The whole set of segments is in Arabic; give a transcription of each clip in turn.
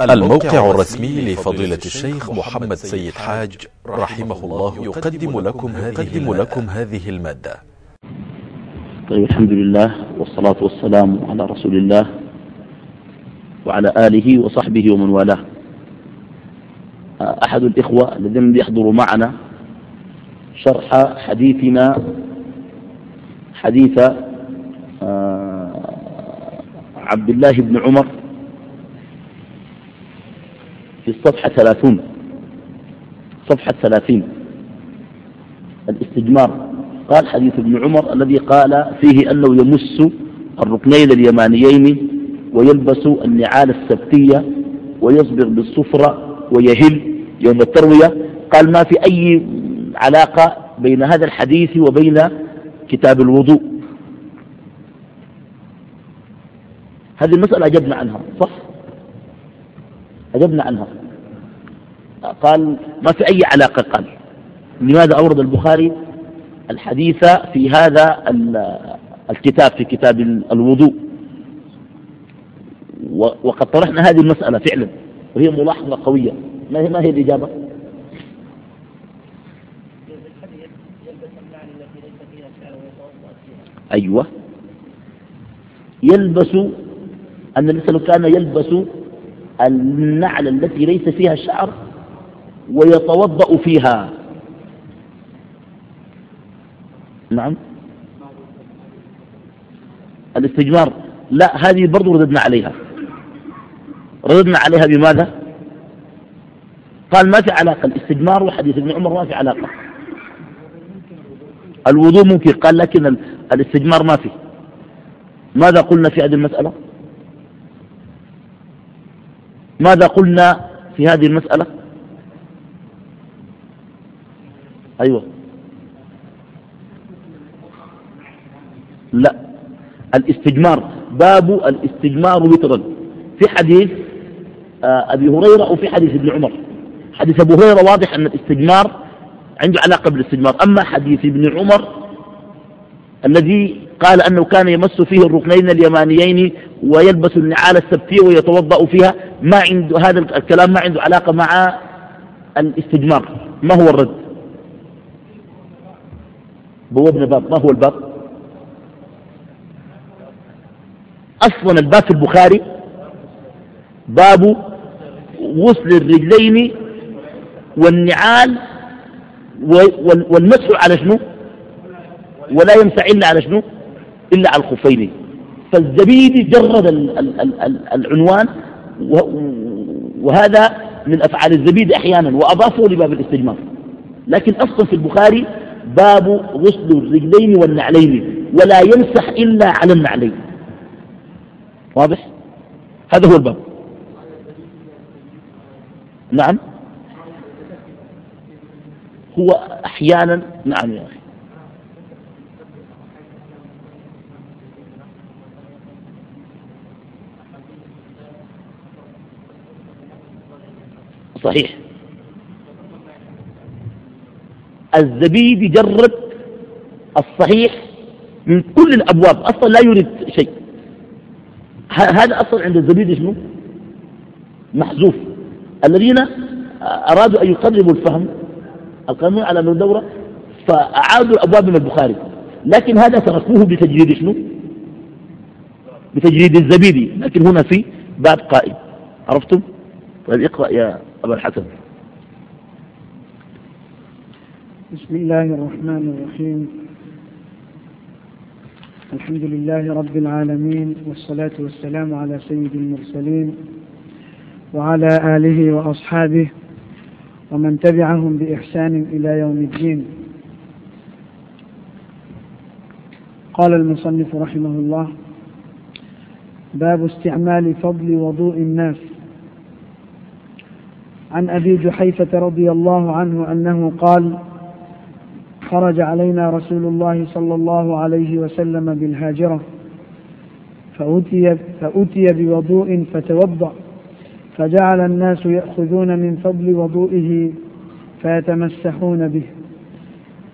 الموقع الرسمي لفضيلة الشيخ محمد سيد حاج رحمه الله يقدم لكم هذه, لكم هذه المادة. طيب الحمد لله والصلاة والسلام على رسول الله وعلى آله وصحبه ومن والاه. أحد الإخوة الذين يحضروا معنا شرح حديثنا حديث آه، عبد الله بن عمر في الصفحة ثلاثون. صفحة ثلاثين. الاستجمار. قال حديث ابن عمر الذي قال فيه أنه يمس الركنين اليمانيين ويلبس النعال السبتية ويصبغ بالصفرة ويهل يوم التروية. قال ما في أي علاقة بين هذا الحديث وبين كتاب الوضوء؟ هذه المسألة أجبنا عنها صح؟ أجبنا عنها. قال ما في أي علاقة؟ قال لماذا أورد البخاري الحديث في هذا الكتاب في كتاب الوضوء؟ وقد طرحنا هذه المسألة فعلا وهي ملاحظة قوية. ما هي, ما هي الإجابة؟ أيوة. يلبس أن الإنسان كان يلبس النعل التي ليس فيها شعر ويتوضأ فيها. نعم. الاستجمار. لا هذه برضو رددنا عليها. رددنا عليها بماذا؟ قال ما في علاقة الاستجمار وحديث ابن عمر ما في علاقة. الوضوء ممكن قال لكن الاستجمار ما في. ماذا قلنا في هذه المسألة؟ ماذا قلنا في هذه المسألة؟ أيوة. لا. الاستجمار. باب الاستجمار وترا. في حديث آه، أبي هريرة وفي حديث ابن عمر. حديث أبو هريرة واضح أن الاستجمار عنده علاقة بالاستجمار. أما حديث ابن عمر الذي قال أنه كان يمس فيه الركنين اليمانيين ويلبس النعال السبتية ويتوضأ فيها ما عنده هذا الكلام ما عنده علاقة مع الاستجمار. ما هو الرد؟ بوابنا باب ما هو الباب أصلا الباب في البخاري باب غسل الرجلين والنعال والمسح على شنو؟ ولا يمسح إلا على شنو؟ إلا على الخفين. فالزبيدي جرد العنوان وهذا من أفعال الزبيدي أحيانا وأضافه لباب الاستجمار. لكن أصلا في البخاري باب غسل الرجلين والنعلين ولا يمسح إلا على النعلين. واضح؟ هذا هو الباب. نعم. هو أحيانا نعم يا أخي. صحيح. الزبيب يجرد الصحيح من كل الأبواب أصلا لا يريد شيء. هذا أصلا عند الزبيب شنو؟ محذوف. الذين أرادوا أن يقربوا الفهم القانون على من دورة فأعادوا الأبواب من البخاري. لكن هذا تركوه بتجريد شنو؟ بتجريد الزبيدي لكن هنا في باب قائم. عرفتم؟ طيب اقرأ يا أبا الحسن. بسم الله الرحمن الرحيم. الحمد لله رب العالمين والصلاة والسلام على سيد المرسلين وعلى آله وأصحابه ومن تبعهم بإحسان إلى يوم الدين. قال المصنف رحمه الله باب استعمال فضل وضوء الناس. عن أبي جحيفة رضي الله عنه أنه قال خرج علينا رسول الله صلى الله عليه وسلم بالهاجرة فأتي, فأتي بوضوء فتوضأ فجعل الناس يأخذون من فضل وضوئه فيتمسحون به.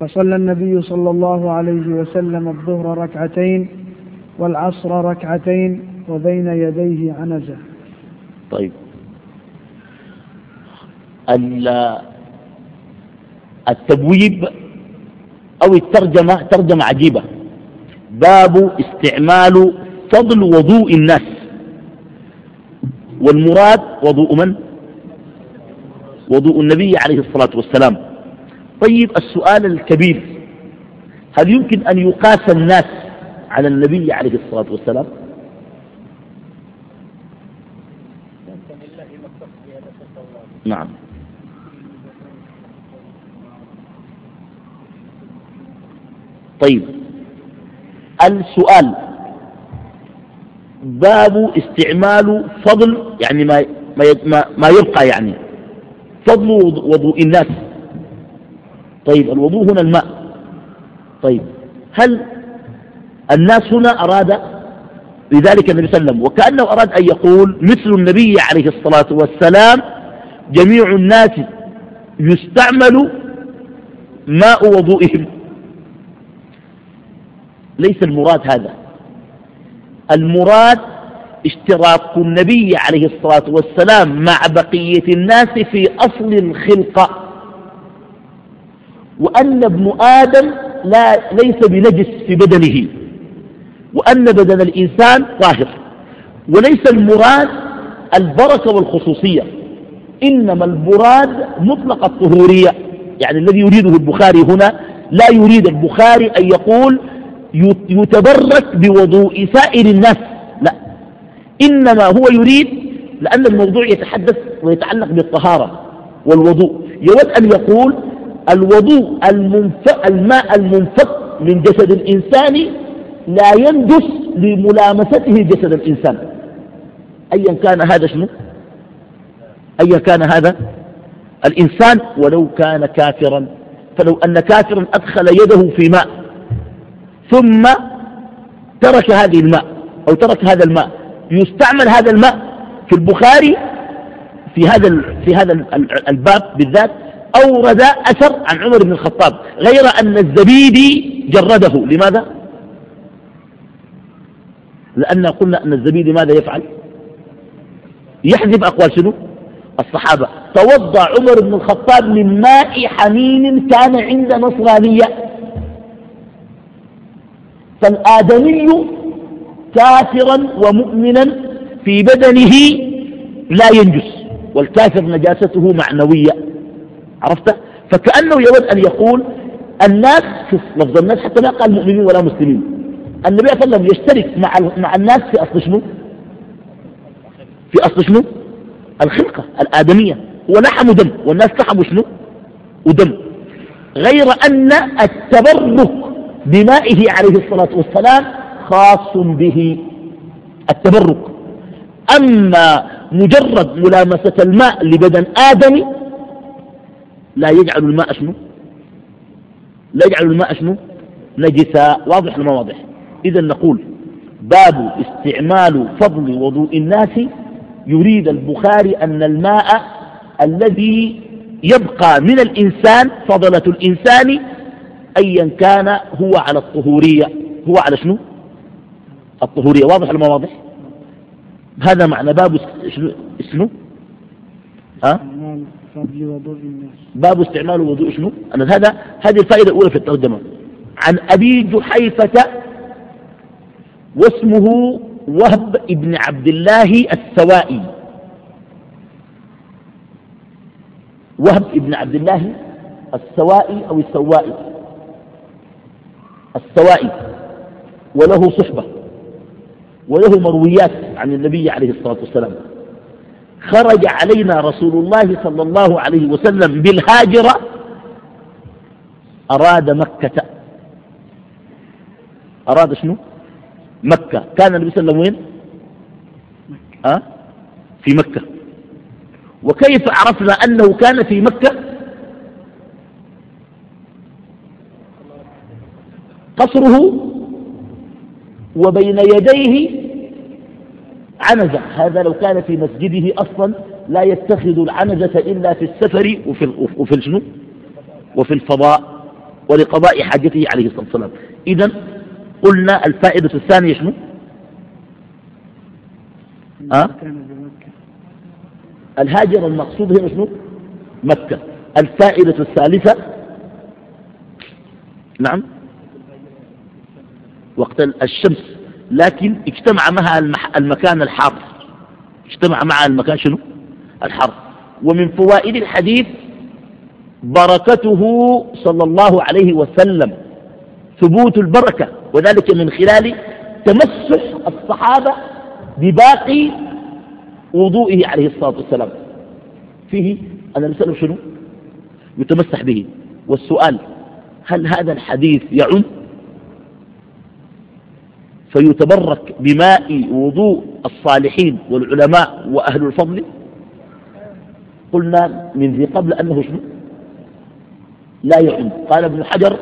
فصلى النبي صلى الله عليه وسلم الظهر ركعتين والعصر ركعتين وبين يديه عنزة. طيب. التبويب أو الترجمة ترجمة عجيبة. باب استعمال فضل وضوء الناس. والمراد وضوء من؟ وضوء النبي عليه الصلاة والسلام. طيب السؤال الكبير. هل يمكن أن يقاس الناس على النبي عليه الصلاة والسلام؟ نعم. طيب. السؤال. باب استعمال فضل يعني ما ما ما يبقى يعني. فضل وضوء الناس. طيب الوضوء هنا الماء. طيب هل الناس هنا أراد لذلك النبي صلى الله عليه وسلم وكأنه أراد أن يقول مثل النبي عليه الصلاة والسلام جميع الناس يستعمل ماء وضوئهم. ليس المراد هذا. المراد اشتراك النبي عليه الصلاة والسلام مع بقية الناس في أصل الخلقة. وأن ابن آدم لا ليس بنجس في بدنه. وأن بدن الإنسان طاهر. وليس المراد البركة والخصوصية. إنما المراد مطلق الطهورية. يعني الذي يريده البخاري هنا لا يريد البخاري أن يقول يتبرك بوضوء سائر الناس. لا. إنما هو يريد لأن الموضوع يتحدث ويتعلق بالطهارة والوضوء. يود أن يقول الوضوء المنفق الماء المنفق من جسد الإنسان لا ينجس لملامسته جسد الإنسان. أيا كان هذا شنو؟ أيا كان هذا؟ الإنسان ولو كان كافرا. فلو أن كافرا أدخل يده في ماء. ثم ترك هذه الماء أو ترك هذا الماء يستعمل هذا الماء في البخاري في هذا في هذا الباب بالذات أورد أثر عن عمر بن الخطاب غير أن الزبيدي جرده لماذا؟ لأن قلنا أن الزبيدي ماذا يفعل؟ يحذف أقوال شنو؟ الصحابة توضع عمر بن الخطاب من ماء حميم كان عند نصرانية فالآدمي كافرا ومؤمنا في بدنه لا ينجس والكافر نجاسته معنوية. عرفت؟ فكأنه يود أن يقول الناس شوف لفظ الناس حتى ما قال مؤمنين ولا مسلمين. النبي صلى الله عليه وسلم يشترك مع مع الناس في أصل شنو؟ في أصل شنو؟ الخلقة الآدمية. هو لحم ودم والناس لحم شنو؟ ودم. غير أن التبرك بمائه عليه الصلاة والسلام خاص به التبرك. أما مجرد ملامسة الماء لبدن آدم لا يجعل الماء شنو؟ لا يجعل الماء شنو؟ نجسا. واضح لما واضح؟ إذا نقول باب استعمال فضل وضوء الناس. يريد البخاري أن الماء الذي يبقى من الإنسان فضلة الإنسان أيا كان هو على الطهورية. هو على شنو؟ الطهورية. واضح ولا واضح؟ هذا معنى باب شنو؟ ها؟ باب استعمال وضوء شنو؟ أنا هذا هذه الفائدة الأولى في الترجمة. عن أبي جحيفة واسمه وهب ابن عبد الله السوائي. وهب ابن عبد الله السوائي أو السوائي. السوائي وله صحبة وله مرويات عن النبي عليه الصلاة والسلام. خرج علينا رسول الله صلى الله عليه وسلم بالهاجرة أراد مكة. أراد شنو؟ مكة. كان النبي صلى الله عليه وسلم وين؟ أه؟ في مكة. وكيف عرفنا أنه كان في مكة؟ قصره وبين يديه عنزة. هذا لو كان في مسجده أصلا لا يتخذ العنزة إلا في السفر وفي, وفي الجنوب وفي الفضاء ولقضاء حاجته عليه الصلاة والسلام. إذا قلنا الفائدة الثانية شنو؟ أه؟ الهاجر المقصود هنا شنو؟ مكة. الفائدة الثالثة نعم. وقت الشمس. لكن اجتمع معها المكان الحار. اجتمع معها المكان شنو؟ الحار ومن فوائد الحديث بركته صلى الله عليه وسلم ثبوت البركة. وذلك من خلال تمسح الصحابة بباقي وضوئه عليه الصلاة والسلام. فيه أنا نسأله شنو؟ يتمسح به. والسؤال هل هذا الحديث يعم؟ فيتبرك بماء وضوء الصالحين والعلماء وأهل الفضل؟ قلنا من ذي قبل أنه شنو؟ لا يعم. قال ابن حجر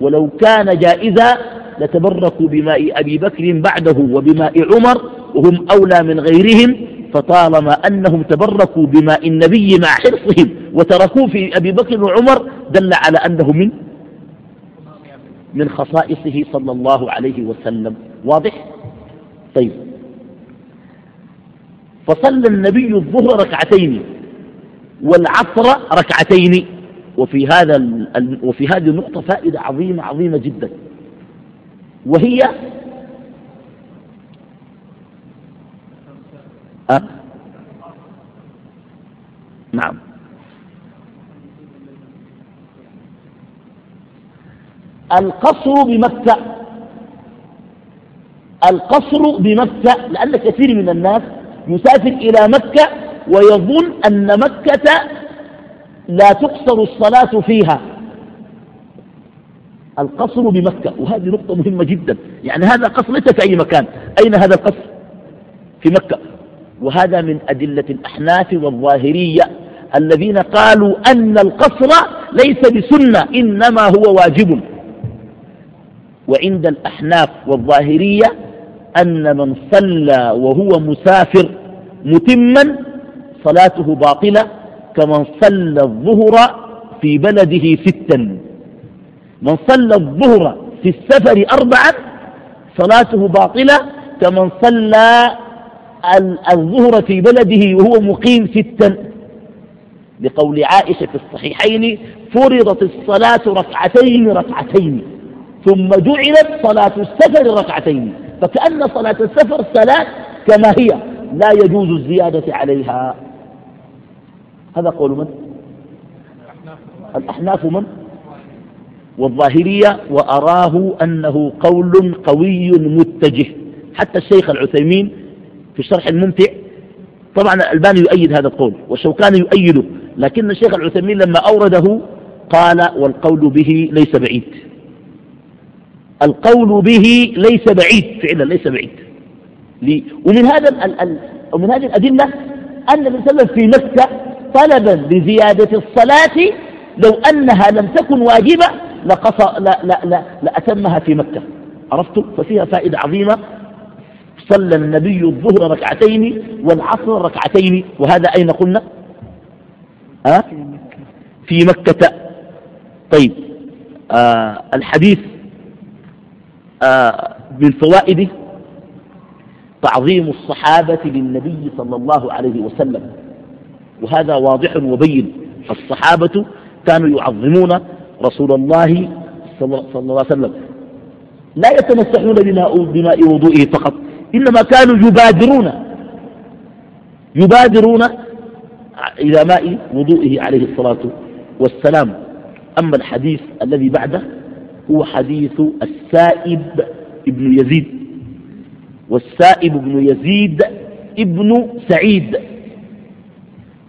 ولو كان جائزا لتبركوا بماء أبي بكر بعده وبماء عمر وهم أولى من غيرهم فطالما أنهم تبركوا بماء النبي مع حرصهم وتركوه في أبي بكر وعمر دل على أنه من من خصائصه صلى الله عليه وسلم. واضح؟ طيب. فصلى النبي الظهر ركعتين والعصر ركعتين. وفي هذا وفي هذه النقطة فائدة عظيمة عظيمة جدا. وهي أه؟ نعم. القصر بمكة. القصر بمكة. لأن كثير من الناس يسافر إلى مكة ويظن أن مكة لا تقصر الصلاة فيها. القصر بمكة. وهذه نقطة مهمة جدا. يعني هذا قصر ليس في أي مكان. أين هذا القصر؟ في مكة. وهذا من أدلة الأحناف والظاهرية الذين قالوا أن القصر ليس بسنة إنما هو واجب. وعند الأحناف والظاهرية أن من صلى وهو مسافر متما صلاته باطلة كمن صلى الظهر في بلده ستا. من صلى الظهر في السفر أربعا صلاته باطلة كمن صلى الظهر في بلده وهو مقيم ستا. لقول عائشة في الصحيحين فرضت الصلاة ركعتين ركعتين. ثم جعلت صلاة السفر ركعتين فكأن صلاة السفر صلاة كما هي لا يجوز الزيادة عليها. هذا قول من؟ الأحناف من؟ والظاهرية وأراه أنه قول قوي متجه. حتى الشيخ العثيمين في الشرح الممتع طبعا الألباني يؤيد هذا القول والشوكاني يؤيده لكن الشيخ العثيمين لما أورده قال والقول به ليس بعيد. القول به ليس بعيد فعلا ليس بعيد. ومن هذا ومن هذه الأدلة أن وسلم في مكة طلبا لزيادة الصلاة لو أنها لم تكن واجبة لقص لا لا لا لأتمها في مكة. عرفتم ففيها فائدة عظيمة. صلى النبي الظهر ركعتين والعصر ركعتين. وهذا أين قلنا؟ أه؟ في مكة. طيب آه الحديث من فوائده تعظيم الصحابة للنبي صلى الله عليه وسلم. وهذا واضح وبين. الصحابة كانوا يعظمون رسول الله صلى الله عليه وسلم. لا يتمسحون بماء وضوئه فقط إنما كانوا يبادرون. يبادرون إلى ماء وضوئه عليه الصلاة والسلام. أما الحديث الذي بعده هو حديث السائب ابن يزيد. والسائب ابن يزيد ابن سعيد.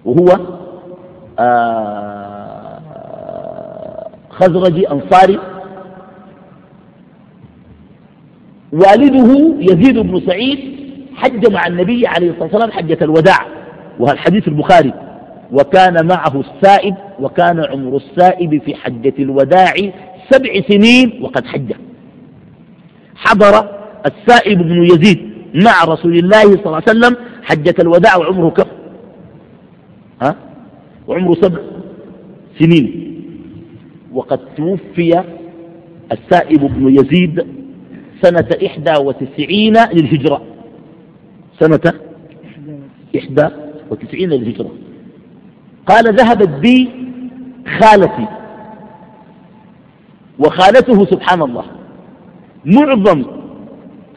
وهو آه، خزرجي أنصاري. والده يزيد بن سعيد حج مع النبي عليه الصلاة والسلام حجة الوداع وهذا الحديث البخاري. وكان معه السائب وكان عمر السائب في حجة الوداع سبع سنين وقد حج. حضر السائب بن يزيد مع رسول الله صلى الله عليه وسلم حجة الوداع وعمره كم؟ ها؟ وعمره سبع سنين. وقد توفي السائب بن يزيد سنة إحدى وتسعين للهجرة. سنة إحدى وتسعين للهجرة. قال ذهبت بي خالتي. وخالته سبحان الله. معظم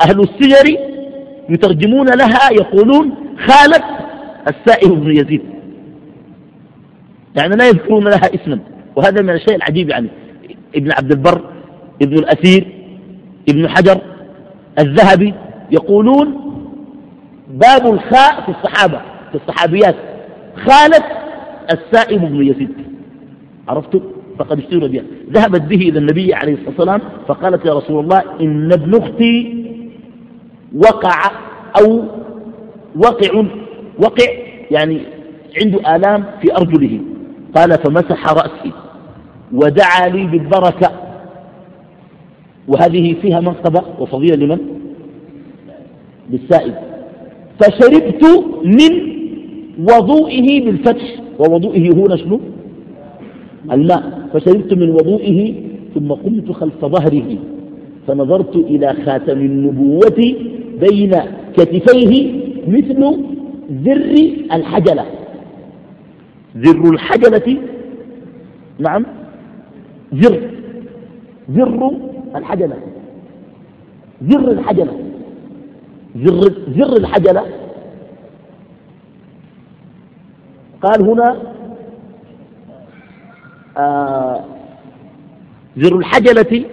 أهل السير يترجمون لها يقولون خالة السائب بن يزيد. يعني لا يذكرون لها اسما. وهذا من الشيء العجيب يعني. ابن عبد البر ابن الأثير ابن حجر الذهبي يقولون باب الخاء في الصحابة في الصحابيات. خالة السائب بن يزيد. عرفتوا؟ فقد اشتهر بها ذهبت به إلى النبي عليه الصلاة والسلام فقالت يا رسول الله إن ابن أختي وقع أو وقع وقع يعني عنده آلام في أرجله قال فمسح رأسي ودعا لي بالبركة وهذه فيها منقبة وفضيلة لمن؟ للسائب فشربت من وضوئه بالفتح ووضوئه هنا شنو؟ الماء فشربت من وضوئه ثم قمت خلف ظهره فنظرت إلى خاتم النبوة بين كتفيه مثل ذر الحجلة. ذر الحجلة نعم ذر ذر الحجلة ذر الحجلة ذر, ذر الحجلة. قال هنا آه ذر الحجلة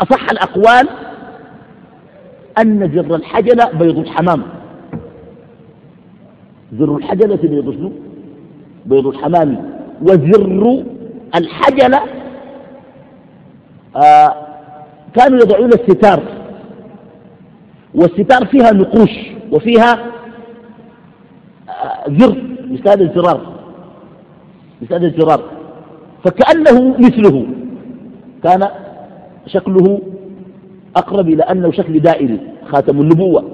أصح الأقوال أن ذر الحجلة بيض الحمام. ذر الحجلة بيض شنو؟ بيض الحمام. وذر الحجلة آه كانوا يضعون الستار. والستار فيها نقوش وفيها آه زر مثال الزرار. مثال الزرار فكأنه مثله. كان شكله أقرب إلى أنه شكل دائري خاتم النبوة.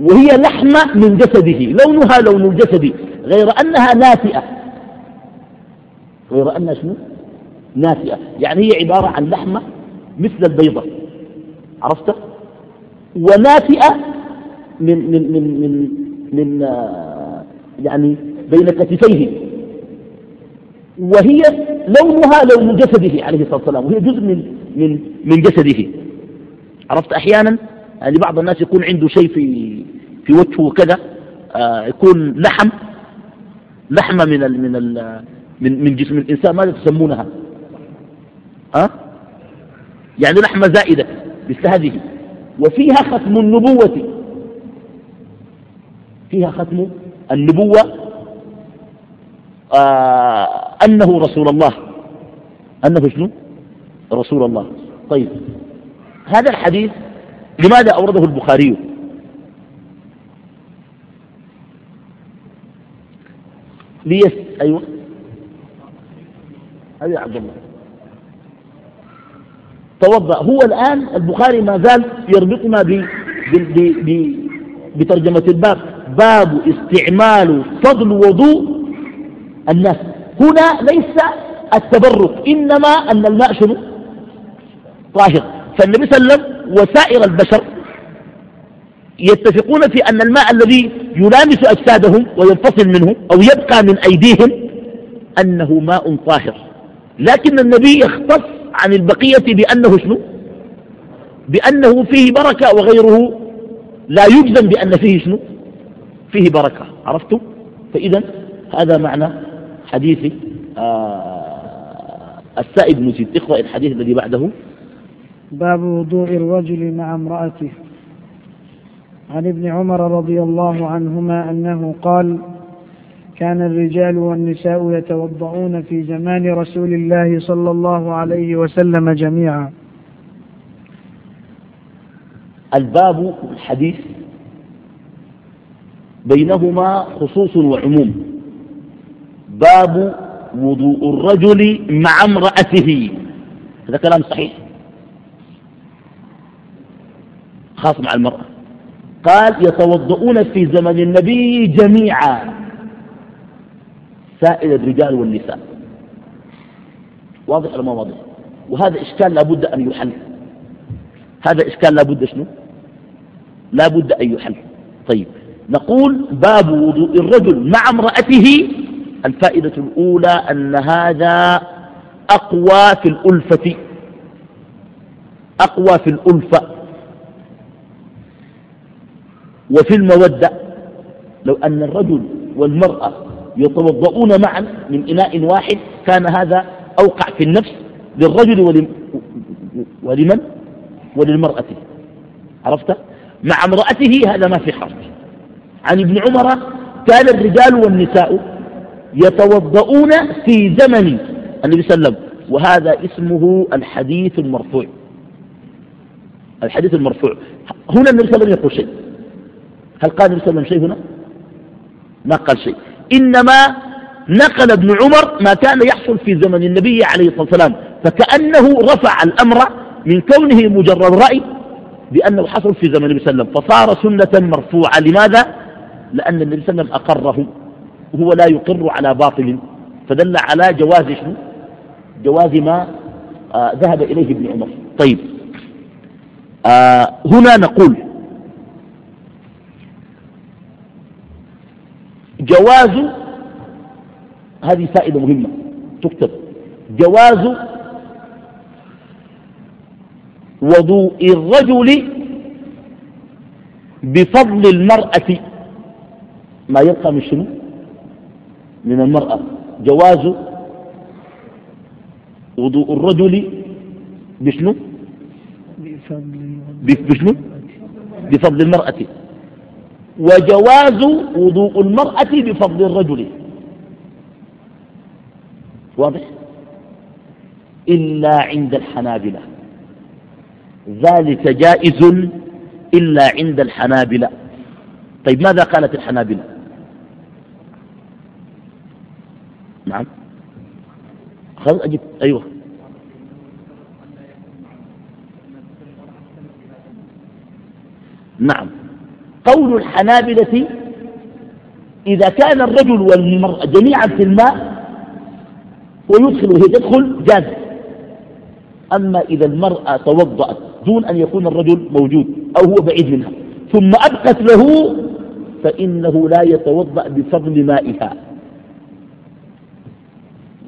وهي لحمة من جسده لونها لون الجسد غير أنها ناتئة غير أنها شنو؟ ناتئة يعني هي عبارة عن لحمة مثل البيضة. عرفت؟ وناتئة من من من من, من آه، يعني بين كتفيه. وهي لونها لون جسده عليه الصلاة والسلام وهي جزء من من من جسده. عرفت؟ أحيانا يعني بعض الناس يكون عنده شيء في في وجهه كذا آه يكون لحم لحمة من ال من ال من من جسم الإنسان ماذا تسمونها؟ أه؟ يعني لحمة زائدة مثل هذه. وفيها ختم النبوة. فيها ختم النبوة. آه أنه رسول الله. أنه شنو؟ رسول الله. طيب. هذا الحديث لماذا أورده البخاري؟ ليس أيوة. أيوة عبد الله. توضأ. هو الآن البخاري ما زال يربطنا ب بترجمة الباب. باب استعمال فضل وضوء الناس. هنا ليس التبرك إنما أن الماء شنو؟ طاهر. فالنبي صلى الله عليه وسلم وسائر البشر يتفقون في أن الماء الذي يلامس أجسادهم وينفصل منه أو يبقى من أيديهم أنه ماء طاهر. لكن النبي يختص عن البقية بأنه شنو؟ بأنه فيه بركة وغيره لا يجزم بأن فيه شنو؟ فيه بركة. عرفتم؟ فإذا هذا معنى حديث آه السائب بن زيد. اقرأ الحديث الذي بعده. باب وضوء الرجل مع امرأته. عن ابن عمر رضي الله عنهما أنه قال كان الرجال والنساء يتوضؤون في زمان رسول الله صلى الله عليه وسلم جميعا. الباب الحديث بينهما خصوص وعموم. باب وضوء الرجل مع امرأته. هذا كلام صحيح. خاص مع المرأة. قال يتوضؤون في زمن النبي جميعا. سائر الرجال والنساء. واضح ولا ما واضح؟ وهذا إشكال لابد أن يحل. هذا إشكال لابد شنو؟ لابد أن يحل. طيب نقول باب وضوء الرجل مع امرأته الفائدة الأولى أن هذا أقوى في الألفة. أقوى في الألفة. وفي المودة. لو أن الرجل والمرأة يتوضؤون معا من إناء واحد كان هذا أوقع في النفس للرجل ولمن؟ وللمرأة. عرفت؟ مع امرأته هذا ما في حرج. عن ابن عمر كان الرجال والنساء يتوضؤون في زمن النبي صلى الله عليه وسلم. وهذا اسمه الحديث المرفوع. الحديث المرفوع. هنا النبي صلى الله عليه وسلم يقول شيء. هل قال النبي صلى الله عليه وسلم شيء هنا؟ ما قال شيء. إنما نقل ابن عمر ما كان يحصل في زمن النبي عليه الصلاة والسلام. فكأنه رفع الأمر من كونه مجرد رأي بأنه حصل في زمن النبي صلى الله عليه وسلم. فصار سنة مرفوعة. لماذا؟ لأن النبي صلى الله عليه وسلم أقره. وهو لا يقر على باطل. فدل على جواز شنو؟ جواز ما آه ذهب إليه ابن عمر. طيب. آه هنا نقول جواز هذه فائدة مهمة تكتب. جواز وضوء الرجل بفضل المرأة ما يبقى من شنو؟ من المرأة. جواز وضوء الرجل بشنو؟ بشنو؟ بفضل المرأة. وجواز وضوء المرأة بفضل الرجل. واضح؟ إلا عند الحنابلة. ذلك جائز إلا عند الحنابلة. طيب ماذا قالت الحنابلة؟ نعم. خلاص أجب أيوة. نعم. قول الحنابلة إذا كان الرجل والمرأة جميعا في الماء ويدخل وهي تدخل جاز. أما إذا المرأة توضأت دون أن يكون الرجل موجود أو هو بعيد منها ثم أبقت له فإنه لا يتوضأ بفضل مائها.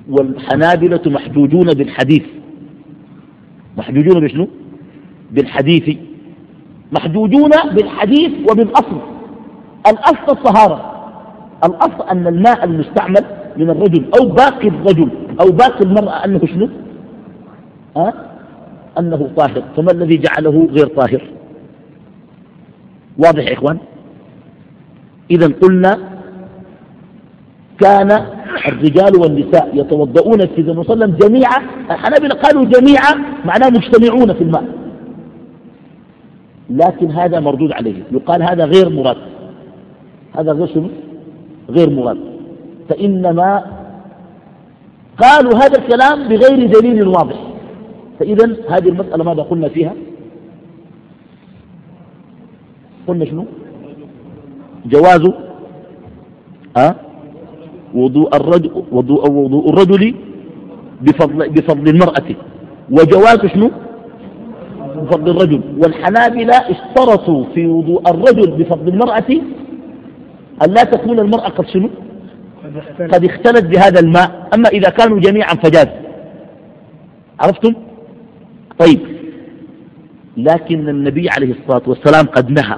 والحنابلة محجوجون بالحديث. محجوجون بشنو؟ بالحديث. محجوجون بالحديث وبالأصل. الأصل الطهارة. الأصل أن الماء المستعمل من الرجل أو باقي الرجل أو باقي المرأة أنه شنو؟ أه؟ أنه طاهر. فما الذي جعله غير طاهر؟ واضح يا إخوان؟ إذا قلنا كان الرجال والنساء يتوضؤون في عليه وسلم جميعا. الحنابلة قالوا جميعا معناه مجتمعون في الماء. لكن هذا مردود عليه. يقال هذا غير مراد. هذا غير غير مراد. فإنما قالوا هذا الكلام بغير دليل واضح. فإذا هذه المسألة ماذا قلنا فيها؟ قلنا شنو؟ جواز. أه؟ وضوء الرجل, وضوء, وضوء الرجل بفضل, بفضل المرأة. وجواز شنو؟ بفضل الرجل. والحنابلة اشترطوا في وضوء الرجل بفضل المرأة أن لا تكون المرأة قد شنو؟ قد اختلت بهذا الماء. أما إذا كانوا جميعا فجاز. عرفتم؟ طيب. لكن النبي عليه الصلاة والسلام قد نهى.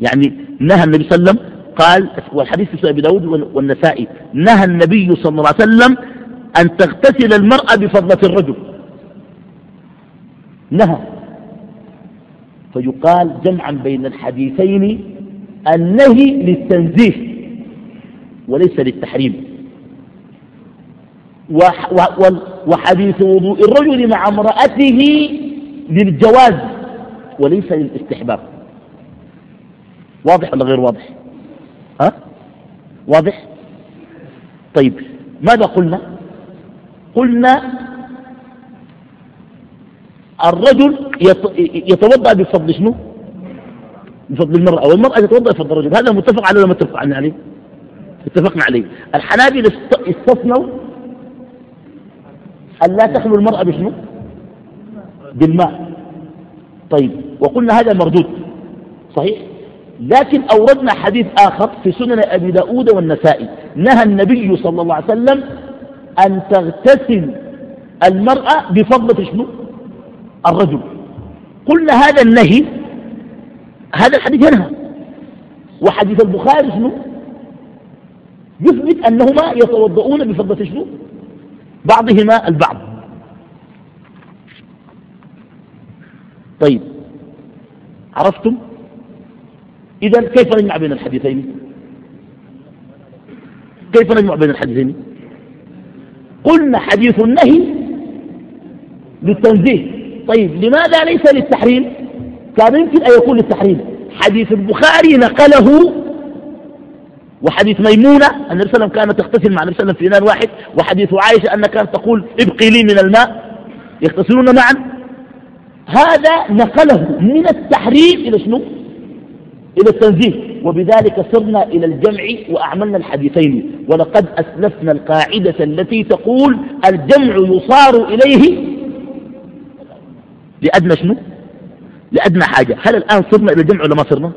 يعني نهى النبي صلى الله عليه وسلم قال والحديث في أبي داود والنسائي نهى النبي صلى الله عليه وسلم أن تغتسل المرأة بفضلة الرجل. نهى. فيقال جمعا بين الحديثين النهي للتنزيه وليس للتحريم. وحديث وضوء الرجل مع امرأته للجواز وليس للاستحباب. واضح ولا غير واضح؟ واضح؟ طيب ماذا قلنا؟ قلنا الرجل يتوضأ بفضل شنو؟ بفضل المرأة والمرأة تتوضأ بفضل الرجل هذا متفق عليه ولا متفق عليه؟ اتفقنا عليه. الحنابلة استثنوا أن لا تخلو المرأة بشنو؟ بالماء. طيب وقلنا هذا مردود صحيح؟ لكن أوردنا حديث آخر في سنن أبي داود والنسائي. نهى النبي صلى الله عليه وسلم أن تغتسل المرأة بفضلة شنو؟ الرجل. قلنا هذا النهي هذا الحديث ينهى. وحديث البخاري شنو؟ يثبت أنهما يتوضؤون بفضلة شنو؟ بعضهما البعض. طيب عرفتم؟ إذا كيف نجمع بين الحديثين؟ كيف نجمع بين الحديثين؟ قلنا حديث النهي للتنزيه. طيب لماذا ليس للتحريم؟ كان يمكن أن يكون للتحريم. حديث البخاري نقله وحديث ميمونة أن النبي صلى الله عليه وسلم كانت تغتسل مع النبي صلى الله عليه وسلم في إناء واحد وحديث عائشة أن كانت تقول ابقي لي من الماء. يغتسلون معا. هذا نقله من التحريم إلى شنو؟ إلى التنزيه. وبذلك صرنا إلى الجمع وأعملنا الحديثين. ولقد أسلفنا القاعدة التي تقول الجمع يصار إليه لأدنى شنو؟ لأدنى حاجة. هل الآن صرنا إلى الجمع ولا ما صرنا؟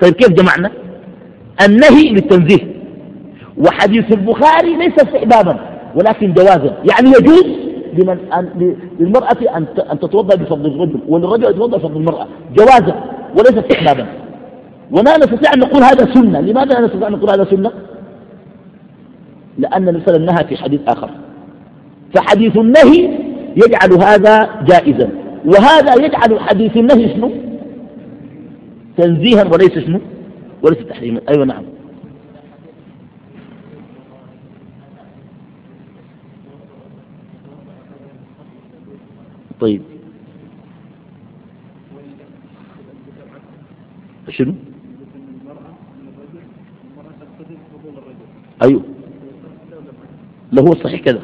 طيب كيف جمعنا؟ النهي للتنزيه. وحديث البخاري ليس استحبابا ولكن جوازا. يعني يجوز لمن أن للمرأة أن تتوضأ بفضل الرجل وللرجل يتوضأ بفضل المرأة. جوازا وليس استحبابا. ولا نستطيع أن نقول هذا سنة. لماذا لا نستطيع أن نقول هذا سنة؟ لأن النبي صلى الله عليه وسلم نهى في حديث آخر. فحديث النهي يجعل هذا جائزا. وهذا يجعل حديث النهي شنو؟ تنزيها وليس شنو؟ وليس تحريما. أيوة نعم. طيب. شنو؟ أيوه. لا هو الصحيح كذا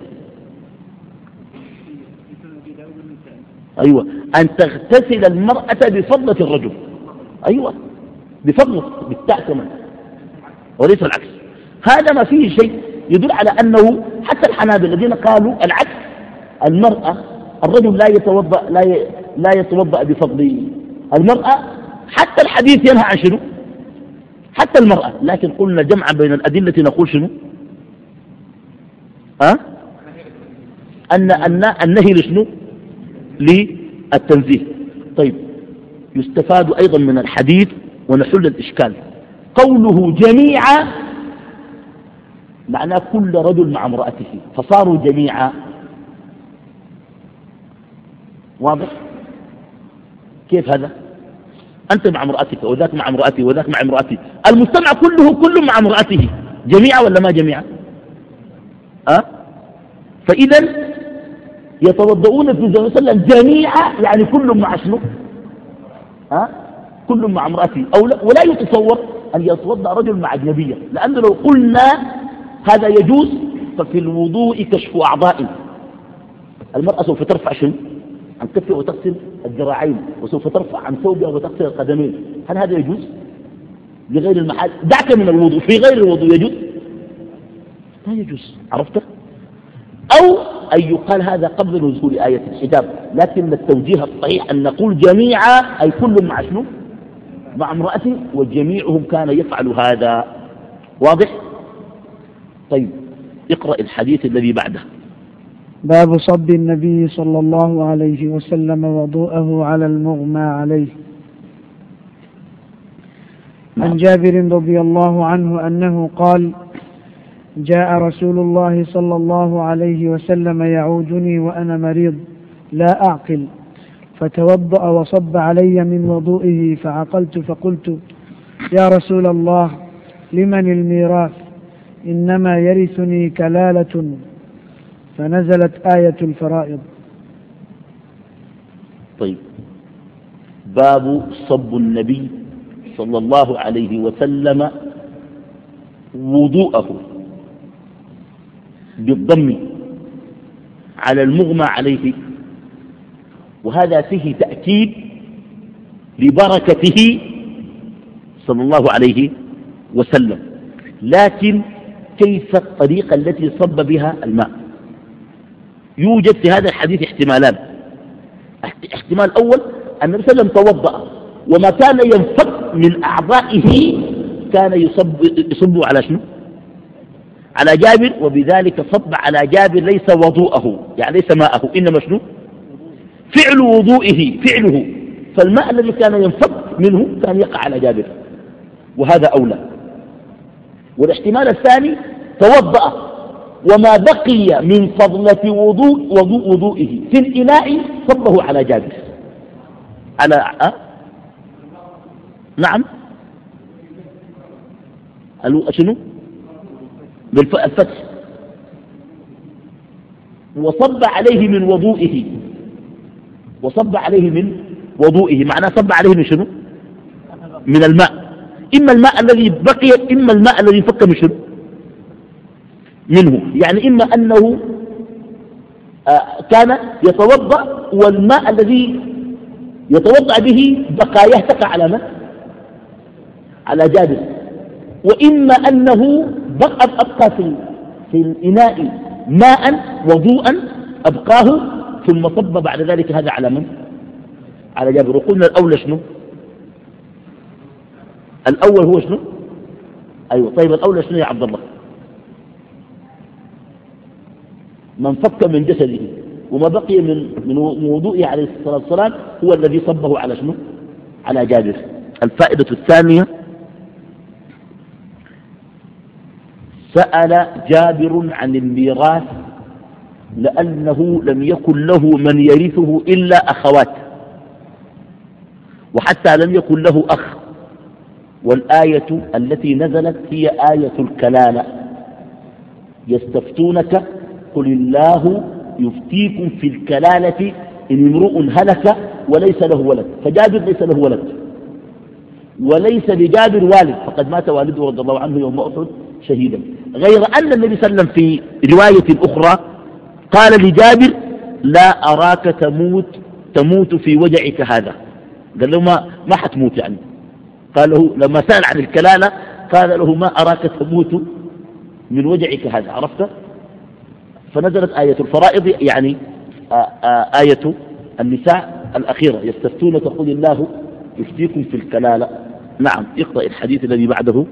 أيوة. أن تغتسل المرأة بفضلة الرجل. أيوة. بفضلة بالتاء كمان. وليس العكس. هذا ما فيه شيء يدل على أنه حتى الحنابل الذين قالوا العكس المرأة الرجل لا يتوضأ لا لا يتوضأ بفضل المرأة حتى الحديث ينهى عن شنو؟ حتى المرأة. لكن قلنا جمعا بين الأدلة نقول شنو؟ أه؟ أن النهي لشنو؟ للتنزيه. طيب. يستفاد أيضا من الحديث ونحل الإشكال. قوله جميعا معناه كل رجل مع امرأته. فصاروا جميعا. واضح؟ كيف هذا؟ أنت مع امرأتك وذاك مع امرأتي وذاك مع امرأتي. المجتمع كله كل مع امرأته. جميعا ولا ما جميعا؟ أه؟ فإذا يتوضؤون في عليه وسلم جميعا يعني كل مع شنو؟ ها كل مع امرأته أو لا ولا يتصور أن يتوضأ رجل مع أجنبية. لأنه لو قلنا هذا يجوز ففي الوضوء كشف أعضاء. المرأة سوف ترفع شنو؟ عن كفها وتغسل الذراعين وسوف ترفع عن ثوبها وتغسل القدمين؟ هل هذا يجوز؟ لغير المحال دعك من الوضوء. في غير الوضوء يجوز؟ لا يجوز. عرفت؟ أو أن يقال هذا قبل نزول آية الحجاب لكن التوجيه الصحيح أن نقول جميعا أي كل مع شنو؟ مع امرأته وجميعهم كان يفعل هذا. واضح؟ طيب اقرأ الحديث الذي بعده. باب صب النبي صلى الله عليه وسلم وضوءه على المغمى عليه. عن جابر رضي الله عنه أنه قال جاء رسول الله صلى الله عليه وسلم يعودني وأنا مريض لا أعقل. فتوضأ وصب علي من وضوئه فعقلت فقلت يا رسول الله لمن الميراث؟ إنما يرثني كلالة. فنزلت آية الفرائض. طيب. باب صب النبي صلى الله عليه وسلم وضوءه بالضم على المغمى عليه. وهذا فيه تأكيد لبركته صلى الله عليه وسلم. لكن كيف الطريقة التي صب بها الماء؟ يوجد في هذا الحديث احتمالان. احتمال أول أن النبي صلى الله عليه وسلم توضأ وما كان ينفق من أعضائه كان يصب, يصب على شنو؟ على جابر وبذلك صب على جابر ليس وضوءه يعني ليس ماءه إنما شنو؟ فعل وضوئه فعله. فالماء الذي كان ينفض منه كان يقع على جابر وهذا أولى. والاحتمال الثاني توضأ. وما بقي من فضلة وضوء وضوء وضوئه في الإناء صبه على جابر. على أه؟ نعم. شنو بالفتح وصب عليه من وضوئه. وصب عليه من وضوئه. معناه صب عليه من شنو؟ من الماء. إما الماء الذي بقي إما الماء الذي فك من شنو؟ منه يعني إما أنه آه، كان يتوضأ والماء الذي يتوضأ به بقاياه تقع على من؟ على جابر وإما أنه بقى أبقى في, في الإناء ماء وضوءا أبقاه ثم صب بعد ذلك هذا على من؟ على جابر وقلنا الأولى شنو؟ الأول هو شنو؟ أيوة طيب الأولى شنو يا عبد الله؟ من فك من جسده وما بقي من من وضوئه عليه الصلاة والسلام هو الذي صبه على شنو؟ على جابر. الفائدة الثانية سأل جابر عن الميراث لأنه لم يكن له من يرثه إلا أخوات. وحتى لم يكن له أخ. والآية التي نزلت هي آية الكلالة. يستفتونك قل الله يفتيكم في الكلالة إن امرؤ هلك وليس له ولد فجابر ليس له ولد وليس لجابر والد فقد مات والده رضي الله عنه يوم أحد شهيدا. غير أن النبي صلى الله عليه وسلم في رواية أخرى قال لجابر لا أراك تموت تموت في وجعك هذا. قال له ما, ما حتموت يعني؟ قال له لما سأل عن الكلالة. قال له ما أراك تموت من وجعك هذا. عرفت؟ فنزلت آية الفرائض يعني آية النساء الأخيرة. يستفتونك قل الله يفتيكم في الكلالة. نعم اقرأ الحديث الذي بعده.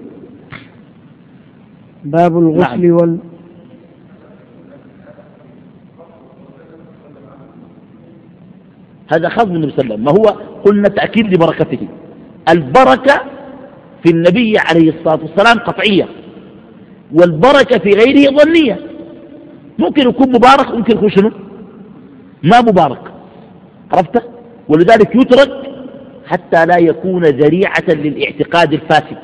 باب الغسل نعم. وال هذا خاص بالنبي صلى الله عليه وسلم. ما هو؟ قلنا تأكيد لبركته. البركة في النبي عليه الصلاة والسلام قطعية والبركة في غيره ظنية. ممكن يكون مبارك ممكن يكون شنو؟ ما مبارك. عرفت؟ ولذلك يترك حتى لا يكون ذريعة للاعتقاد الفاسد.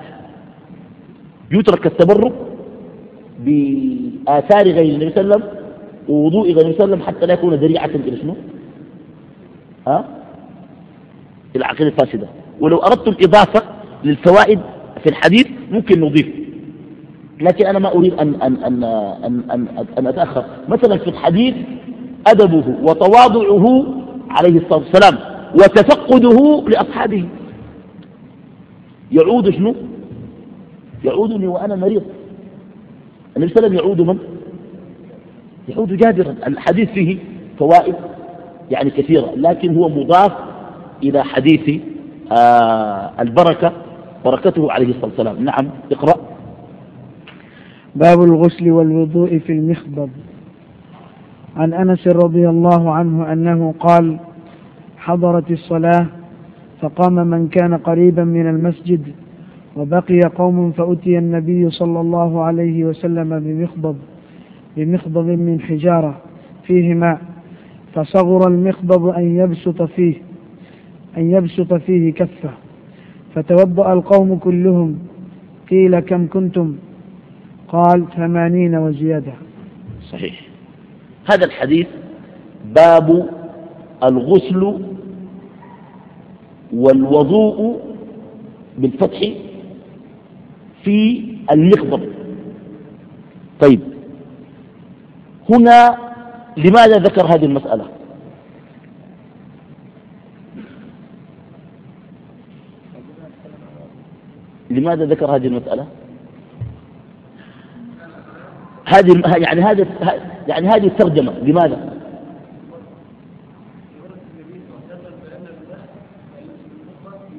يترك التبرك بآثار غير النبي صلى الله عليه وسلم ووضوء غير النبي صلى الله عليه وسلم حتى لا يكون ذريعة إلى شنو؟ ها؟ العقيدة الفاسدة. ولو أردتم إضافة للفوائد في الحديث ممكن نضيف. لكن أنا ما أريد أن, أن, أن, أن, أن, أن أتأخر. مثلا في الحديث أدبه وتواضعه عليه الصلاة والسلام وتفقده لأصحابه. يعود شنو؟ يعودني وأنا مريض. النبي صلى الله عليه وسلم يعود من؟ يعود جابرا. الحديث فيه فوائد يعني كثيرة لكن هو مضاف إلى حديث آه البركة بركته عليه الصلاة والسلام. نعم اقرأ. باب الغسل والوضوء في المخضب. عن أنس رضي الله عنه أنه قال حضرت الصلاة فقام من كان قريبا من المسجد وبقي قوم فأتي النبي صلى الله عليه وسلم بمخضب بمخضب من حجارة فيه ماء فصغر المخضب أن يبسط فيه أن يبسط فيه كفه فتوضأ القوم كلهم قيل كم كنتم؟ قال ثمانين وزيادة. صحيح. هذا الحديث باب الغسل والوضوء بالفتح في المخضب طيب. هنا لماذا ذكر هذه المسألة؟ لماذا ذكر هذه المسألة؟ هذه يعني هذه يعني هذه الترجمة لماذا؟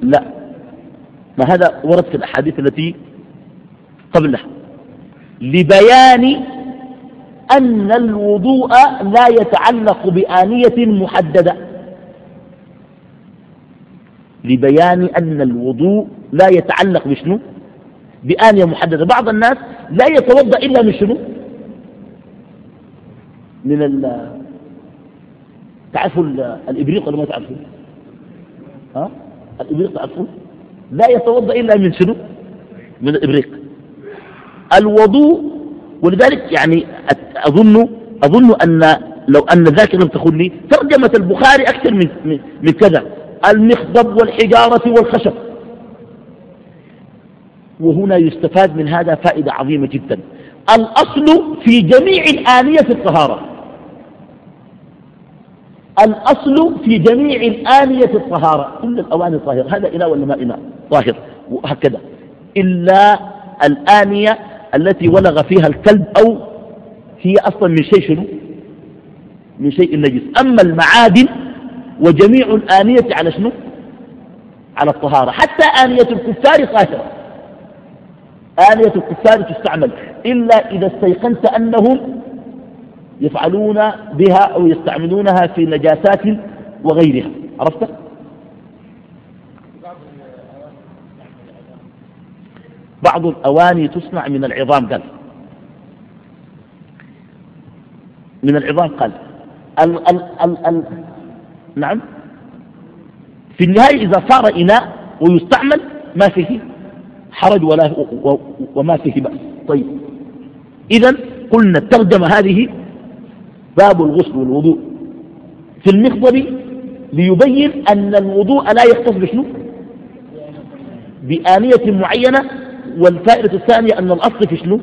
لا. ما هذا؟ ورد في الأحاديث التي قبله لبيان أن الوضوء لا يتعلق بآنية محددة. لبيان أن الوضوء لا يتعلق بشنو؟ بآنية محددة. بعض الناس لا يتوضأ إلا من شنو؟ من ال تعرفوا الإبريق ولا ما تعرفوا ها؟ الإبريق تعرفوا لا يتوضأ إلا من شنو؟ من الإبريق. الوضوء ولذلك يعني أظن أظن أن لو أن ذاك لم تخلي ترجمة البخاري أكثر من, من كذا. المخضب والحجارة والخشب. وهنا يستفاد من هذا فائدة عظيمة جدا. الأصل في جميع الآنية الطهارة. الأصل في جميع الآنية الطهارة كل الأواني طاهرة هذا إناء ولا ما إناء؟ طاهر. وهكذا. إلا الآنية التي ولغ فيها الكلب أو هي أصلا من شيء شنو؟ من شيء نجس. أما المعادن وجميع الآنية على شنو؟ على الطهارة. حتى آنية الكفار طاهرة. آنية الكفار تستعمل. إلا إذا استيقنت أنهم يفعلون بها أو يستعملونها في نجاسات وغيرها. عرفت؟ بعض الأواني تصنع من العظام قال. من العظام قال. ال ال ال ال نعم. في النهاية إذا صار إناء ويستعمل ما فيه حرج ولا وما فيه بأس. طيب. إذا قلنا الترجمة هذه باب الغسل والوضوء. في المخضب ليبين أن الوضوء لا يختص بشنو؟ بآنية معينة والفائدة الثانية أن الأصل في شنو؟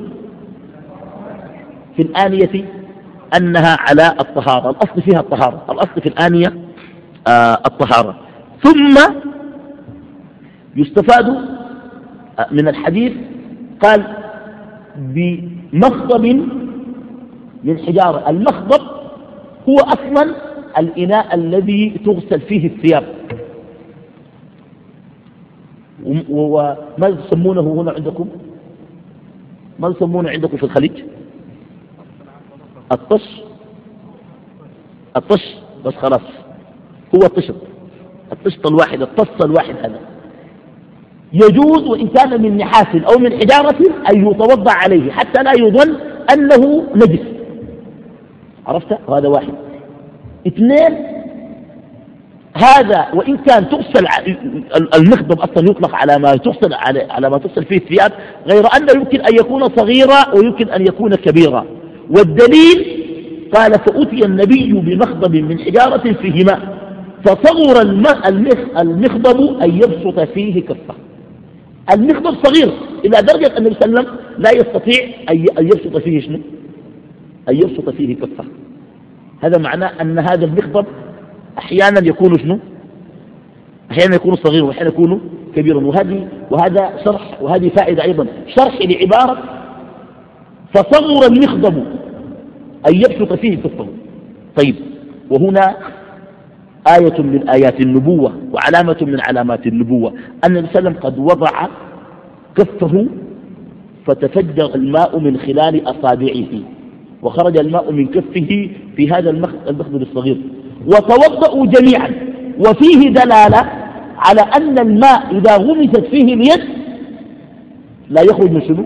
في الآنية أنها على الطهارة. الأصل فيها الطهارة. الأصل في الآنية آه الطهارة. ثم يستفاد آه، من الحديث قال بمخضب من حجارة المخضب هو أصلا الإناء الذي تغسل فيه الثياب. وما تسمونه هنا عندكم؟ ما تسمونه عندكم في الخليج؟ الطش. الطش. بس خلاص. هو الطشط الطشط الواحد الطص الواحد هذا. يجوز وإن كان من نحاس أو من حجارة أن يتوضع عليه حتى لا يظن أنه نجس. عرفت؟ هذا واحد. اثنين هذا وإن كان تغسل المخضب أصلا يطلق على ما تغسل على, ما تغسل فيه الثياب غير أنه يمكن أن يكون صغيرا ويمكن أن يكون كبيرا. والدليل قال فأتي النبي بمخضب من حجارة فيه ماء فصغر المخضب أن يبسط فيه كفه. المخضب صغير إلى درجة أن النبي صلى الله عليه وسلم لا يستطيع أن يبسط فيه شنو؟ أن يبسط فيه كفه هذا معناه أن هذا المخضب أحيانا يكون شنو؟ أحيانا يكون صغير وأحيانا يكون كبيرا وهذه وهذا شرح وهذه فائدة أيضا. شرح لعبارة فصغر المخضب أن يبسط فيه كفه طيب وهنا آية من آيات النبوة وعلامة من علامات النبوة. أن وسلم قد وضع كفه فتفجر الماء من خلال أصابعه. وخرج الماء من كفه في هذا المخضب الصغير. وتوضأوا جميعا. وفيه دلالة على أن الماء إذا غمست فيه اليد لا يخرج من شنو؟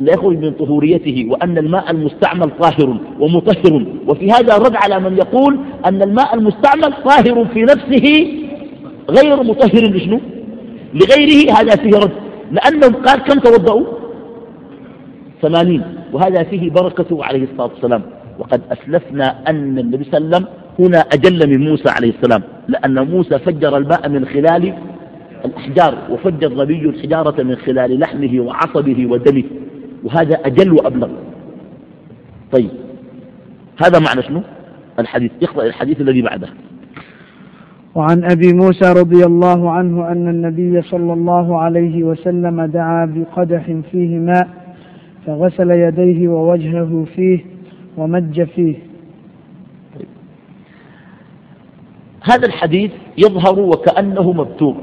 لا يخرج من طهوريته وأن الماء المستعمل طاهر ومطهر. وفي هذا رد على من يقول أن الماء المستعمل طاهر في نفسه غير مطهر لشنو؟ لغيره. هذا فيه رد. لأنه قال كم توضأوا؟ ثمانين. وهذا فيه بركته عليه الصلاة والسلام. وقد أسلفنا أن النبي صلى الله عليه وسلم هنا أجل من موسى عليه السلام لأن موسى فجر الماء من خلال الأحجار وفجر النبي الحجارة من خلال لحمه وعصبه ودمه وهذا أجل وأبلغ. طيب هذا معنى شنو؟ الحديث. اقرأ الحديث الذي بعده. وعن أبي موسى رضي الله عنه أن النبي صلى الله عليه وسلم دعا بقدح فيه ماء فغسل يديه ووجهه فيه ومج فيه. هذا الحديث يظهر وكأنه مبتور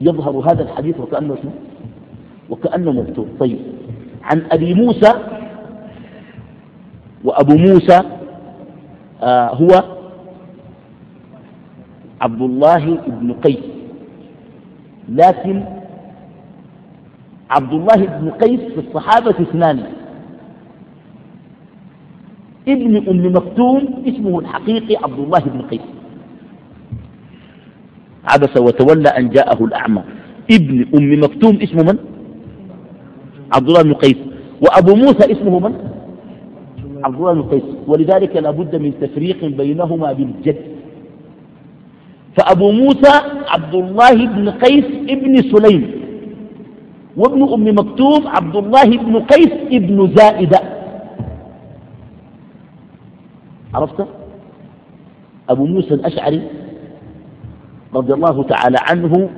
يظهر هذا الحديث وكأنه وكأنه مبتور طيب. عن أبي موسى وأبو موسى آه هو عبد الله بن قيس. لكن عبد الله بن قيس في الصحابة اثنان. ابن أم مكتوم اسمه الحقيقي عبد الله بن قيس. عبس وتولى أن جاءه الأعمى. ابن أم مكتوم اسمه من؟ عبد الله بن قيس. وأبو موسى اسمه من؟ عبد الله بن قيس. ولذلك لابد من تفريق بينهما بالجد. فأبو موسى عبد الله بن قيس ابن سليم. وابن أم مكتوم عبد الله بن قيس ابن زائدة عرفت؟ أبو موسى الأشعري رضي الله تعالى عنه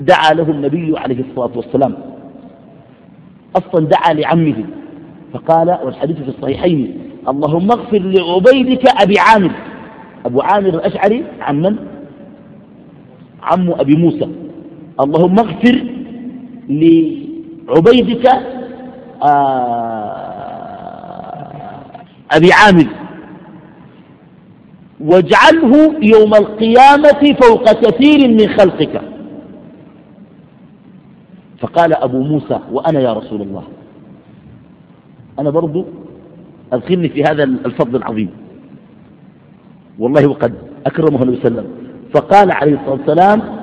دعا له النبي عليه الصلاة والسلام. أصلا دعا لعمه فقال والحديث في الصحيحين اللهم اغفر لعبيدك أبي عامر. أبو عامر الأشعري عن من؟ عم أبي موسى. اللهم اغفر لعبيدك آه، أبي عامر. واجعله يوم القيامة فوق كثير من خلقك. فقال أبو موسى وأنا يا رسول الله. أنا برضو أدخلني في هذا الفضل العظيم. والله وقد أكرمه النبي صلى الله عليه وسلم. فقال عليه الصلاة والسلام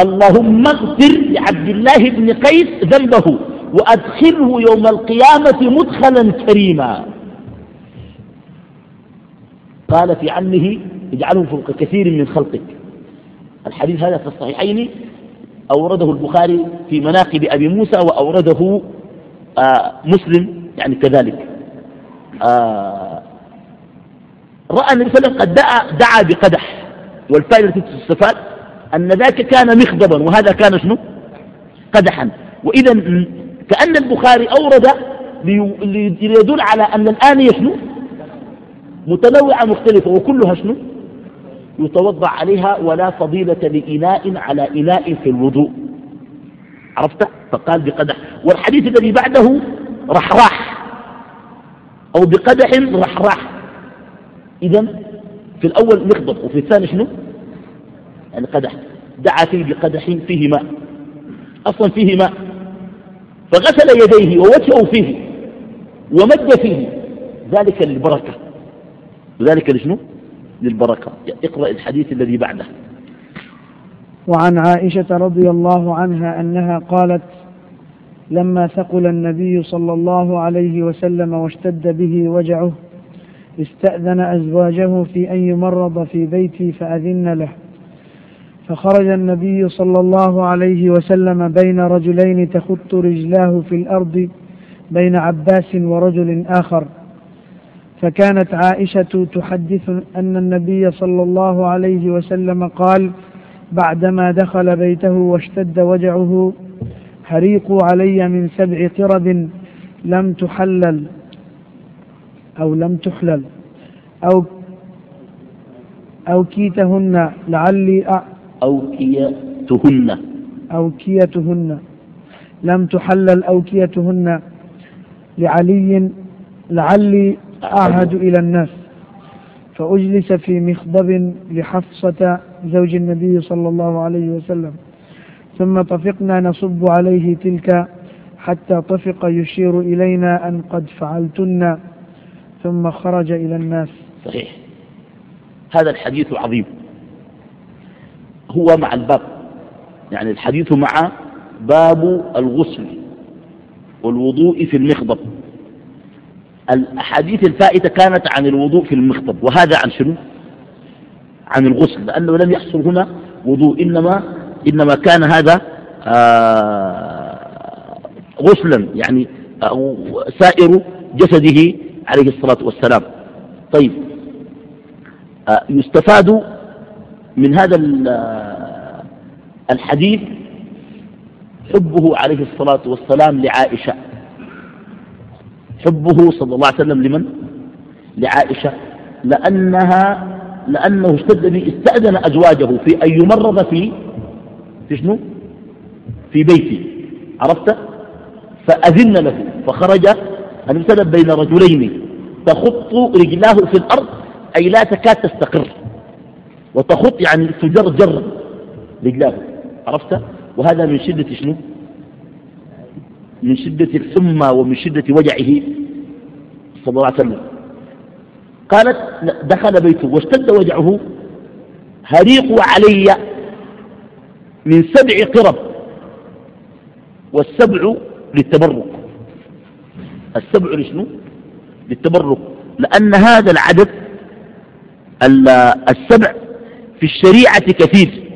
اللهم اغفر لعبد الله بن قيس ذنبه وأدخله يوم القيامة مدخلا كريما. قال في عمه اجعله فوق كثير من خلقك. الحديث هذا في الصحيحين أورده البخاري في مناقب أبي موسى وأورده آه مسلم يعني كذلك. آه رأى النبي صلى الله عليه وسلم قد دعا, دعا بقدح والفائدة التي تستفاد. أن ذاك كان مخضبا وهذا كان شنو؟ قدحا. وإذا كأن البخاري أورد ليدل على أن الآن شنو؟ متنوعة مختلفة وكلها شنو؟ يتوضع عليها ولا فضيلة لإناء على إناء في الوضوء. عرفت؟ فقال بقدح. والحديث الذي بعده رحراح. أو بقدح رحراح. إذا في الأول مخضب وفي الثاني شنو؟ يعني قدح دعا فيه بقدح فيه ماء أصلا فيه ماء فغسل يديه ووجهه فيه ومد فيه. ذلك للبركة. ذلك لشنو؟ للبركة. اقرأ الحديث الذي بعده. وعن عائشة رضي الله عنها أنها قالت لما ثقل النبي صلى الله عليه وسلم واشتد به وجعه استأذن أزواجه في أن يمرض في بيتي فأذن له. فخرج النبي صلى الله عليه وسلم بين رجلين تخط رجلاه في الأرض بين عباس ورجل آخر. فكانت عائشة تحدث أن النبي صلى الله عليه وسلم قال بعدما دخل بيته واشتد وجعه حريقوا علي من سبع قرب لم تحلل أو لم تحلل. أو أو كيتهن لعلي أ... أو كيتهن أو كيتهن لم تحلل أو كيتهن لعلي لعلي أعهد إلى الناس. فأجلس في مخضب لحفصة زوج النبي صلى الله عليه وسلم. ثم طفقنا نصب عليه تلك حتى طفق يشير إلينا أن قد فعلتن. ثم خرج إلى الناس. صحيح. هذا الحديث عظيم. هو مع الباب. يعني الحديث مع باب الغسل والوضوء في المخضب. الأحاديث الفائتة كانت عن الوضوء في المخطب وهذا عن شنو؟ عن الغسل لأنه لم يحصل هنا وضوء إنما, إنما كان هذا آه غسلا يعني آه سائر جسده عليه الصلاة والسلام. طيب آه يستفاد من هذا الحديث حبه عليه الصلاة والسلام لعائشة. حبه صلى الله عليه وسلم لمن؟ لعائشة. لأنها لأنه اشتد استأذن أزواجه في أن يمرض في في شنو؟ في بيتي. عرفت؟ فأذن له. فخرج المسلم بين رجلين تخط رجلاه في الأرض أي لا تكاد تستقر. وتخط يعني تجر جر رجلاه. عرفت؟ وهذا من شدة شنو؟ من شدة الحمى ومن شدة وجعه. صلى الله عليه وسلم. قالت دخل بيته واشتد وجعه. هريق علي من سبع قرب. والسبع للتبرك. السبع لشنو؟ للتبرك. لأن هذا العدد السبع في الشريعة كثير.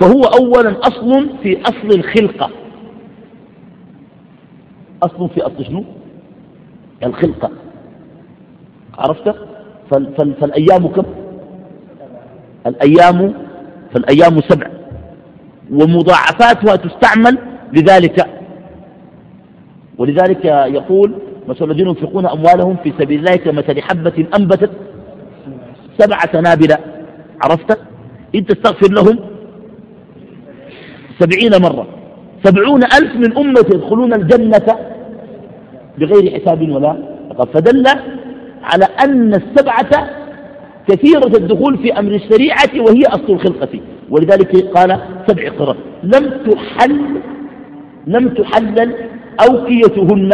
فهو أولا أصل في أصل الخلقة. أصل في أصل شنو؟ الخلقة. عرفت؟ فال فال فالأيام كم؟ الأيام فالأيام سبع. ومضاعفاتها تستعمل لذلك. ولذلك يقول مثل الذين ينفقون أموالهم في سبيل الله كمثل حبة أنبتت سبع سنابل. عرفت؟ إن تستغفر لهم سبعين مرة. سبعون ألف من أمة يدخلون الجنة بغير حساب ولا فدل على أن السبعة كثيرة الدخول في أمر الشريعة وهي أصل الخلقة. ولذلك قال سبع قرب لم تحل لم تحلل أوقيتهن.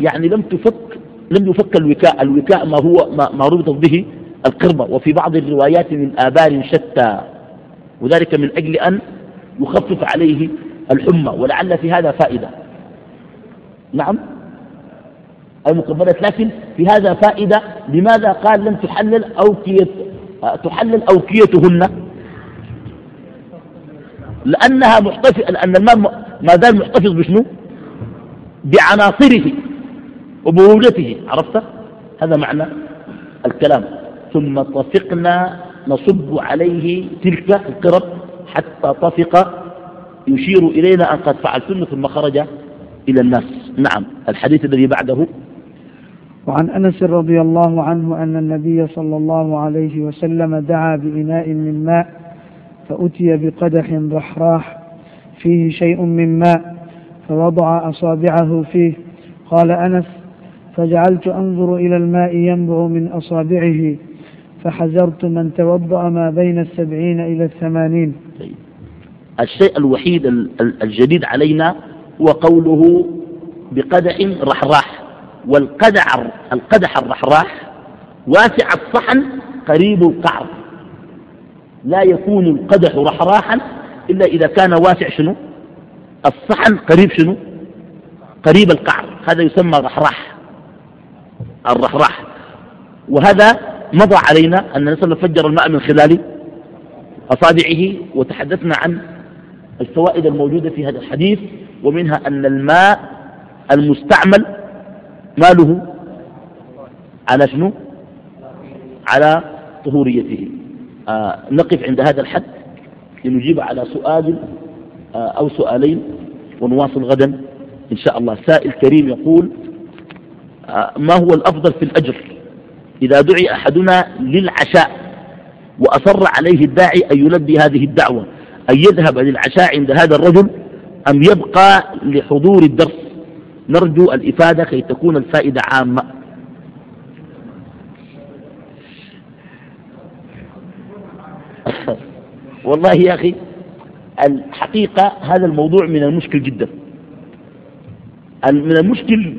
يعني لم تفك لم يفك الوكاء. الوكاء ما هو ما, ما ربطت به القربة وفي بعض الروايات من آبار شتى وذلك من أجل أن يخفف عليه الحمى ولعل في هذا فائدة. نعم؟ أي مقبلات لكن في هذا فائدة لماذا قال لم تحلل أوكية تحلل أوكيتهن؟ لأنها محتفظ لأن الماء ما زال محتفظ بشنو؟ بعناصره وبوجته عرفت؟ هذا معنى الكلام. ثم طفقنا نصب عليه تلك القرب حتى طفق يشير إلينا أن قد فعلتن ثم خرج إلى الناس. نعم الحديث الذي بعده. وعن أنس رضي الله عنه أن النبي صلى الله عليه وسلم دعا بإناء من ماء فأتي بقدح رحراح فيه شيء من ماء فوضع أصابعه فيه. قال أنس فجعلت أنظر إلى الماء ينبع من أصابعه فحذرت من توضأ ما بين السبعين إلى الثمانين. طيب. الشيء الوحيد الجديد علينا هو قوله بقدح رحراح والقدع القدح الرحراح واسع الصحن قريب القعر. لا يكون القدح رحراحا إلا إذا كان واسع شنو؟ الصحن قريب شنو؟ قريب القعر. هذا يسمى رحراح الرحراح. وهذا مضى علينا أن النبي فجر الماء من خلال أصابعه وتحدثنا عن الفوائد الموجودة في هذا الحديث ومنها أن الماء المستعمل ماله على شنو؟ على طهوريته. آه نقف عند هذا الحد لنجيب على سؤال آه أو سؤالين ونواصل غدا إن شاء الله. سائل كريم يقول آه ما هو الأفضل في الأجر؟ إذا دعي أحدنا للعشاء وأصر عليه الداعي أن يلبي هذه الدعوة أن يذهب للعشاء عند هذا الرجل أم يبقى لحضور الدرس؟ نرجو الإفادة كي تكون الفائدة عامة. والله يا أخي الحقيقة هذا الموضوع من المشكل جدا. من المشكل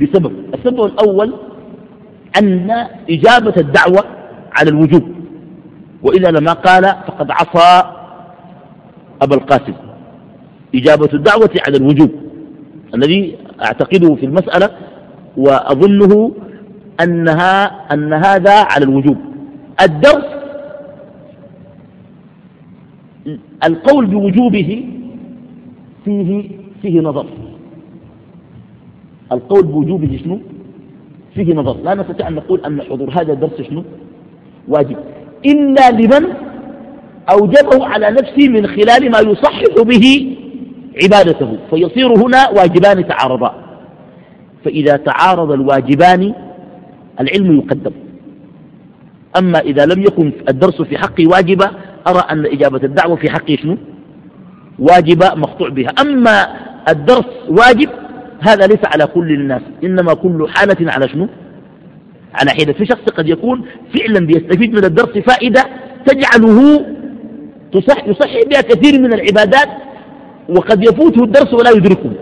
بسبب السبب الأول أن إجابة الدعوة على الوجوب. وإذا لما قال فقد عصى أبا القاسم. إجابة الدعوة على الوجوب. الذي أعتقده في المسألة وأظنه أنها أن هذا على الوجوب. الدرس القول بوجوبه فيه فيه نظر. القول بوجوبه شنو؟ فيه نظر. لا نستطيع أن نقول أن حضور هذا الدرس شنو؟ واجب. إلا لمن أوجبه على نفسه من خلال ما يصحح به عبادته. فيصير هنا واجبان تعارضا. فإذا تعارض الواجبان العلم يقدم. أما إذا لم يكن الدرس في حقي واجبا أرى أن إجابة الدعوة في حقي شنو؟ واجبة مقطوع بها. أما الدرس واجب هذا ليس على كل الناس إنما كل حالة على شنو؟ على حيدة في شخص قد يكون فعلا بيستفيد من الدرس فائدة تجعله تصح يصحي بها كثير من العبادات وقد يفوته الدرس ولا يدركه.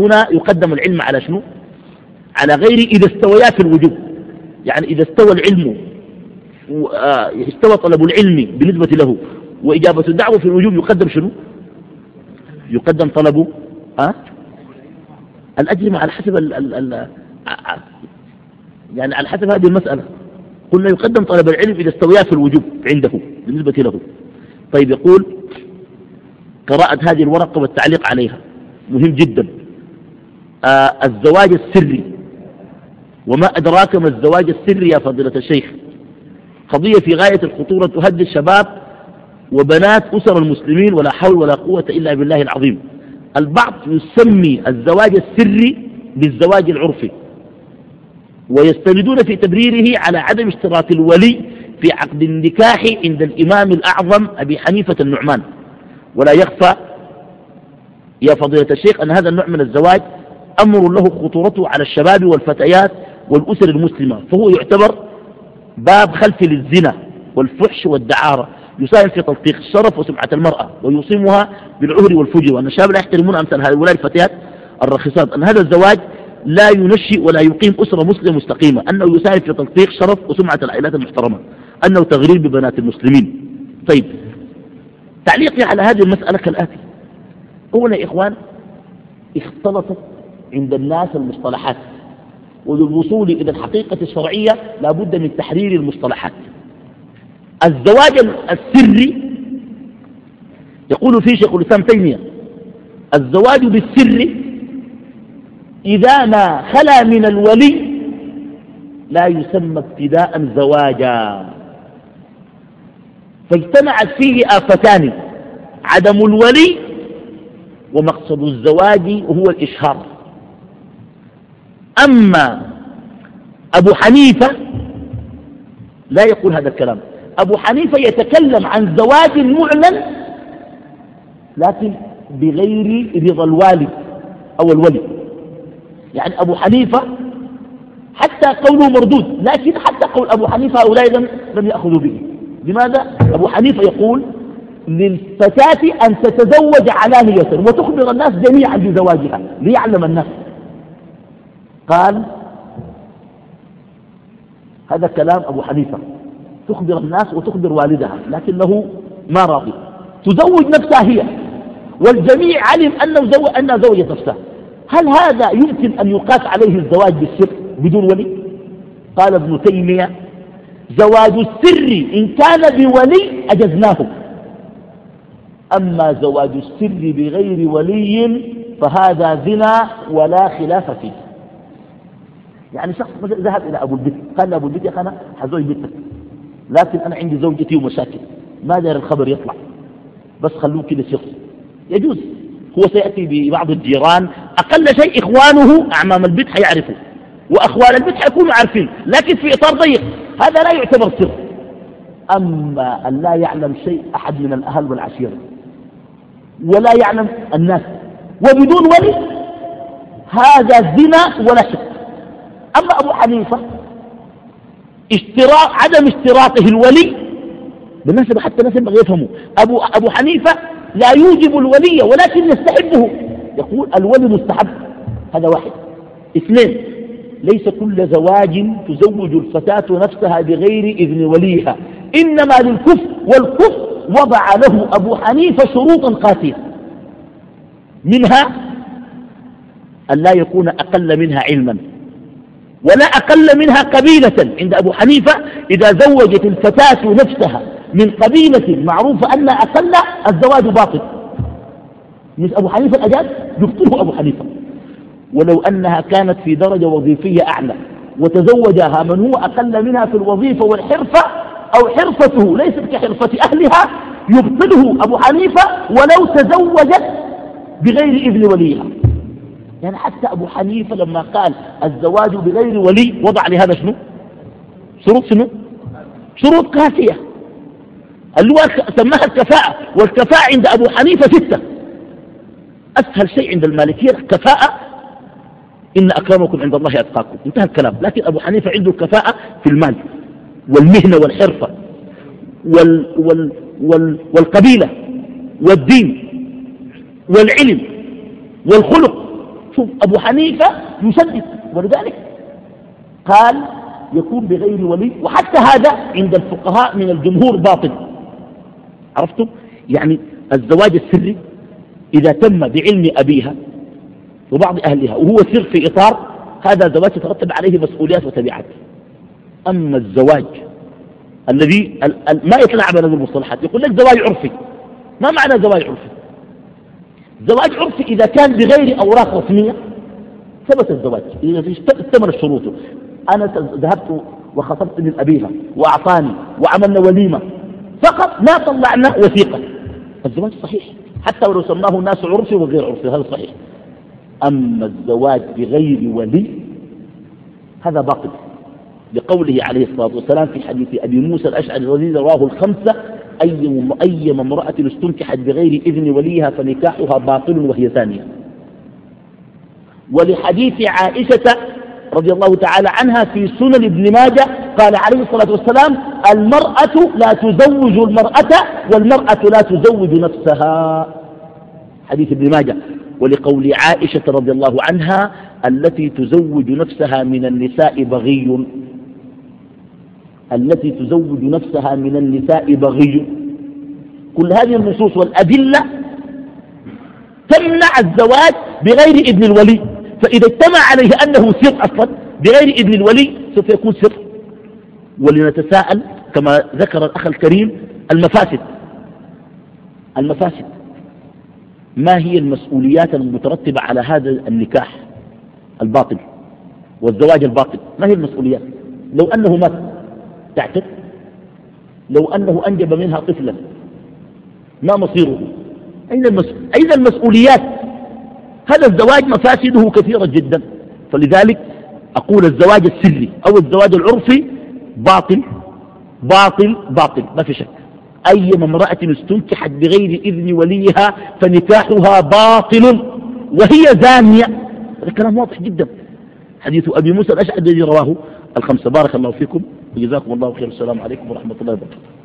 هنا يقدم العلم على شنو؟ على غير إذا استويا في الوجوب. يعني إذا استوى العلم آه، استوى طلب العلم بالنسبة له وإجابة الدعوة في الوجوب يقدم شنو؟ يقدم طلبه أه؟ الأجر على حسب ال ال ال يعني على حسب هذه المسألة. قلنا يقدم طلب العلم إذا استويا في الوجوب عنده بالنسبة له. طيب يقول قراءة هذه الورقة والتعليق عليها. مهم جدا. آه الزواج السري. وما أدراك ما الزواج السري يا فضيلة الشيخ؟ قضية في غاية الخطورة تهدي الشباب وبنات أسر المسلمين ولا حول ولا قوة إلا بالله العظيم. البعض يسمي الزواج السري بالزواج العرفي ويستندون في تبريره على عدم اشتراط الولي في عقد النكاح عند الإمام الأعظم أبي حنيفة النعمان. ولا يخفى يا فضيلة الشيخ أن هذا النوع من الزواج أمر له خطورته على الشباب والفتيات والأسر المسلمة فهو يعتبر باب خلفي للزنا والفحش والدعارة. يساهم في تلطيخ الشرف وسمعة المرأة ويصيمها بالعهر والفجر. وأن الشباب لا يحترمون أمثال هؤلاء الفتيات الرخصات أن هذا الزواج لا ينشئ ولا يقيم أسرة مسلمة مستقيمة. أنه يساهم في تلطيخ شرف وسمعة العائلات المحترمة. أنه تغرير ببنات المسلمين. طيب تعليقي على هذه المسألة كالآتي. أولا يا إخوان اختلطت عند الناس المصطلحات. وللوصول إلى الحقيقة الشرعية لابد من تحرير المصطلحات. الزواج السري يقول فيه شيخ الإسلام تيمية الزواج بالسر إذا ما خلا من الولي لا يسمى ابتداء زواجا. فاجتمعت فيه آفتان عدم الولي ومقصد الزواج هو الإشهار. أما أبو حنيفة لا يقول هذا الكلام. أبو حنيفة يتكلم عن زواج معلن لكن بغير رضا الوالد أو الولي. يعني أبو حنيفة حتى قوله مردود لكن حتى قول أبو حنيفة هؤلاء لم يأخذوا به. لماذا؟ أبو حنيفة يقول للفتاة أن تتزوج علانية وتخبر الناس جميعا بزواجها ليعلم الناس. قال هذا كلام أبو حنيفة. تخبر الناس وتخبر والدها لكنه ما راضي. تزوج نفسها هي والجميع علم أنه زو... أنها زوجت نفسها. هل هذا يمكن أن يقاس عليه الزواج بالسر بدون ولي؟ قال ابن تيمية زواج السر إن كان بولي أجزناه. أما زواج السر بغير ولي فهذا زنا ولا خلاف فيه. يعني شخص ذهب إلى أبو البيت قال لأبو البيت يا أخي أنا حزوج بيتك لكن أنا عندي زوجتي ومشاكل. ما دار الخبر يطلع. بس خلوه كده شخص يجوز. هو سيأتي ببعض الجيران. أقل شيء إخوانه أعمام البيت حيعرفوا. وأخوان البيت حيكونوا عارفين. لكن في إطار ضيق. هذا لا يعتبر سر. أما أن لا يعلم شيء أحد من الأهل والعشيرة. ولا يعلم الناس. وبدون ولي هذا زنا ولا شك أما أبو حنيفة اشتراط عدم اشتراطه الولي بالنسبة حتى الناس ينبغي يفهموا. أبو, أبو حنيفة لا يوجب الولي ولكن يستحبه. يقول الولي مستحب. هذا واحد. اثنين ليس كل زواج تزوج الفتاة نفسها بغير إذن وليها. إنما للكفر والكفر وضع له أبو حنيفة شروطا قاسية. منها أن لا يكون أقل منها علما. ولا أقل منها قبيلة عند أبو حنيفة إذا زوجت الفتاة نفسها من قبيلة معروفة أن أقل الزواج باطل. مش أبو حنيفة الأجاد يبطله أبو حنيفة. ولو أنها كانت في درجة وظيفية أعلى وتزوجها من هو أقل منها في الوظيفة والحرفة أو حرفته ليست كحرفة أهلها يبطله أبو حنيفة ولو تزوجت بغير إذن وليها. يعني حتى أبو حنيفة لما قال الزواج بغير ولي وضع لهذا شنو؟ شروط شنو؟ شروط قاسية. اللي هو سماها الكفاءة والكفاءة عند أبو حنيفة ستة. أسهل شيء عند المالكية كفاءة إن أكرمكم عند الله أتقاكم. انتهى الكلام. لكن أبو حنيفة عنده كفاءة في المال والمهنة والحرفة وال وال وال والقبيلة والدين والعلم والخلق. شوف أبو حنيفة يسدد. ولذلك قال يكون بغير ولي وحتى هذا عند الفقهاء من الجمهور باطل. عرفتم؟ يعني الزواج السري إذا تم بعلم أبيها وبعض أهلها وهو سر في إطار هذا زواج يترتب عليه مسؤوليات وتبعات. أما الزواج الذي ما يتلاعب هذه المصطلحات يقول لك زواج عرفي. ما معنى زواج عرفي؟ زواج عرفي إذا كان بغير أوراق رسمية ثبت الزواج. إذا استمر شروطه أنا ذهبت وخطبت من أبيها وأعطاني وعملنا وليمة. فقط ما طلعنا وثيقة. الزواج صحيح. حتى ولو سماه الناس عرفي وغير عرفي هذا صحيح. أما الزواج بغير ولي هذا باطل. لقوله عليه الصلاة والسلام في حديث أبي موسى الأشعري الذي رواه الخمسة أي أيما امرأة استنكحت بغير إذن وليها فنكاحها باطل وهي ثانية. ولحديث عائشة رضي الله تعالى عنها في سنن ابن ماجه قال عليه الصلاة والسلام المرأة لا تزوج المرأة والمرأة لا تزوج نفسها. حديث ابن ماجه. ولقول عائشة رضي الله عنها التي تزوج نفسها من النساء بغي. التي تزوج نفسها من النساء بغي. كل هذه النصوص والأدلة تمنع الزواج بغير إذن الولي. فإذا اجتمع عليه أنه سر أصلا بغير إذن الولي سوف يكون سر. ولنتساءل كما ذكر الأخ الكريم المفاسد. المفاسد. ما هي المسؤوليات المترتبة على هذا النكاح؟ الباطل. والزواج الباطل. ما هي المسؤوليات؟ لو أنه مات. تعتد؟ لو أنه أنجب منها طفلا ما مصيره؟ أين, المس... أين المسؤوليات؟ هذا الزواج مفاسده كثيرة جدا. فلذلك أقول الزواج السري أو الزواج العرفي باطل باطل باطل ما في شك. أي امرأة استنكحت بغير إذن وليها فنكاحها باطل وهي زانية. هذا كلام واضح جدا. حديث أبي موسى الأشعري الذي رواه. الخمسة بارك الله فيكم. وجزاكم الله خير. السلام عليكم ورحمة الله وبركاته.